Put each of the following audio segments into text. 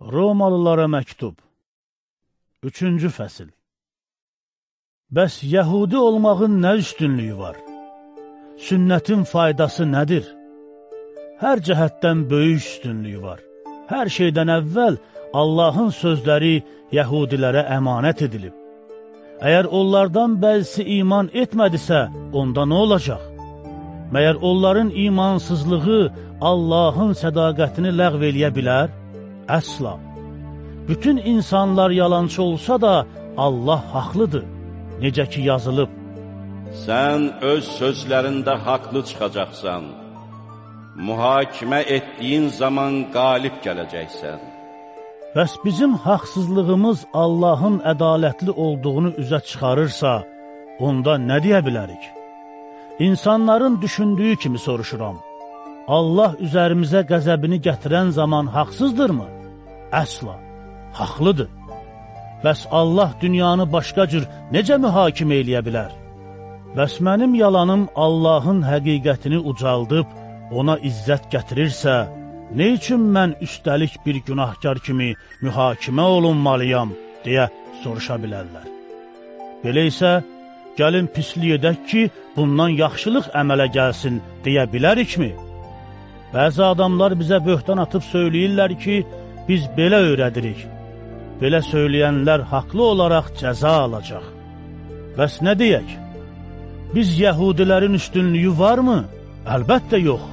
Romalılara məktub 3-cü fəsil Bəs yəhudi olmağın nə üstünlüyü var? Sünnətin faydası nədir? Hər cəhətdən böyük üstünlüyü var. Hər şeydən əvvəl Allahın sözləri yəhudilərə əmanət edilib. Əgər onlardan bəzisi iman etmədisə, onda nə olacaq? Məyər onların imansızlığı Allahın sədaqətini ləğv eləyə bilər? Əsla. Bütün insanlar yalançı olsa da Allah haqlıdır. Necə ki yazılıb. Sən öz sözlərində haqlı çıxacaqsan. Mühakimə etdiyin zaman qalib gələcəksən. Bəs bizim haqsızlığımız Allahın ədalətli olduğunu üzə çıxarırsa, onda nə deyə bilərik? İnsanların düşündüyü kimi soruşuram. Allah üzərimizə qəzəbini gətirən zaman haqsızdırmı? Əsla, haqlıdır. Bəs Allah dünyanı başqa cür necə mühakimə eləyə bilər? Bəs mənim yalanım Allahın həqiqətini ucaldıb, ona izzət gətirirsə, nə üçün mən üstəlik bir günahkar kimi mühakimə olunmalıyam, deyə soruşa bilərlər. Belə isə, gəlin pislik edək ki, bundan yaxşılıq əmələ gəlsin, deyə bilərikmi? Bəzi adamlar bizə böhtan atıb söyləyirlər ki, biz belə öyrədirik. Belə söyləyənlər haqlı olaraq cəza alacaq. Bəs nə deyək? Biz yəhudilərin üstünlüyü varmı? Əlbəttə yox.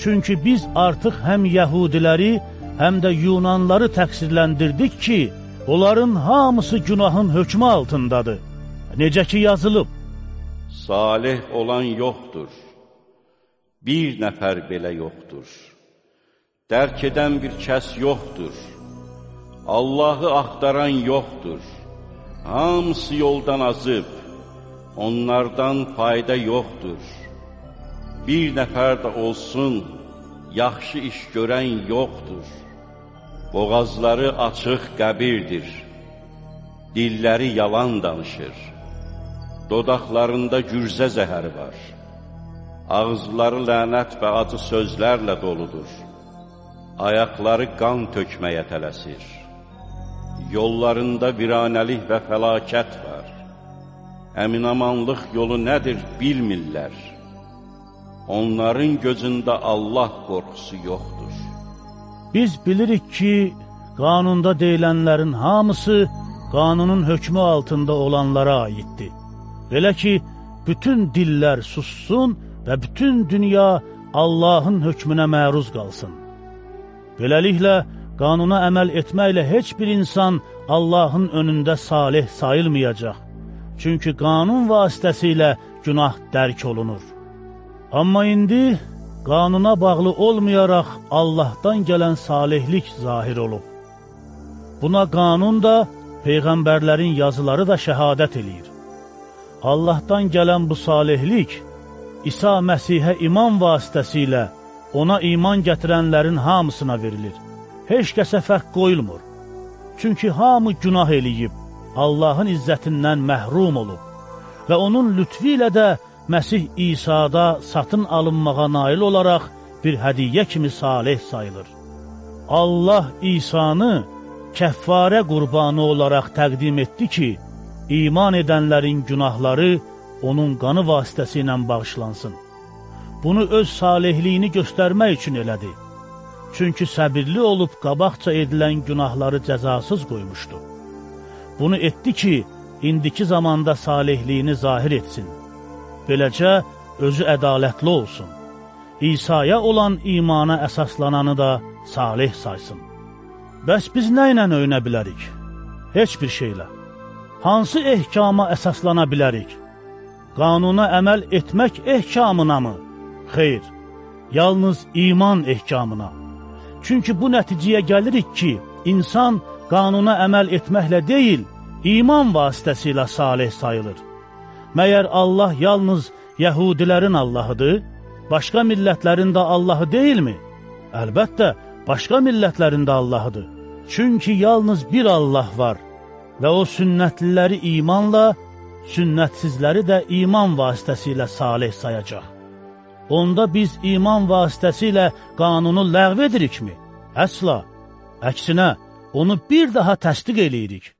Çünki biz artıq həm yəhudiləri, həm də yunanları təqsirləndirdik ki, onların hamısı günahın hökmü altındadır. Necə ki yazılıb. Salih olan yoxdur. Bir nəfər belə yoxdur. Dərk edən bir kəs yoxdur. Allahı axtaran yoxdur. Hamısı yoldan azıb, onlardan fayda yoxdur. Bir nəfər də olsun, yaxşı iş görən yoxdur. Boğazları açıq qəbirdir. Dilləri yalan danışır. Dodaqlarında gürzə zəhəri var. Ağızları lənət və acı sözlərlə doludur ayaqları qan tökməyə tələsir. Yollarında viranəlik və fəlakət var. Əminamanlıq yolu nədir bilmirlər. Onların gözündə Allah qorxusu yoxdur. Biz bilirik ki, qanunda deyilənlərin hamısı qanunun hökmü altında olanlara aiddir. Belə ki, bütün dillər sussun və bütün dünya Allahın hökmünə məruz qalsın. Beləliklə, qanuna əməl etməklə heç bir insan Allahın önündə salih sayılmayacaq. Çünki qanun vasitəsilə günah dərk olunur. Amma indi qanuna bağlı olmayaraq Allahdan gələn salihlik zahir olub. Buna qanun da, Peyğəmbərlərin yazıları da şəhadət eləyir. Allahdan gələn bu salihlik İsa Məsihə iman vasitəsilə ona iman gətirənlərin hamısına verilir. Heç kəsə fərq qoyulmur. Çünki hamı günah eləyib, Allahın izzətindən məhrum olub və onun lütfi ilə də Məsih İsa'da satın alınmağa nail olaraq bir hədiyyə kimi salih sayılır. Allah İsa'nı kəffarə qurbanı olaraq təqdim etdi ki, iman edənlərin günahları onun qanı vasitəsi ilə bağışlansın bunu öz salehliyini göstərmək üçün elədi. Çünki səbirli olub qabaqca edilən günahları cəzasız qoymuşdu. Bunu etdi ki, indiki zamanda salehliyini zahir etsin. Beləcə, özü ədalətli olsun. İsa'ya olan imana əsaslananı da salih saysın. Bəs biz nə ilə öynə bilərik? Heç bir şeylə. Hansı ehkama əsaslana bilərik? Qanuna əməl etmək ehkamına mı? Xeyr, yalnız iman ehkamına. Çünki bu nəticəyə gəlirik ki, insan qanuna əməl etməklə deyil, iman vasitəsilə salih sayılır. Məyər Allah yalnız yəhudilərin Allahıdır, başqa millətlərin də Allahı deyilmi? Əlbəttə, başqa millətlərin də Allahıdır. Çünki yalnız bir Allah var və o sünnətliləri imanla, sünnətsizləri də iman vasitəsilə salih sayacaq onda biz iman vasitəsilə qanunu ləğv edirikmi? Əsla. Əksinə, onu bir daha təsdiq eləyirik.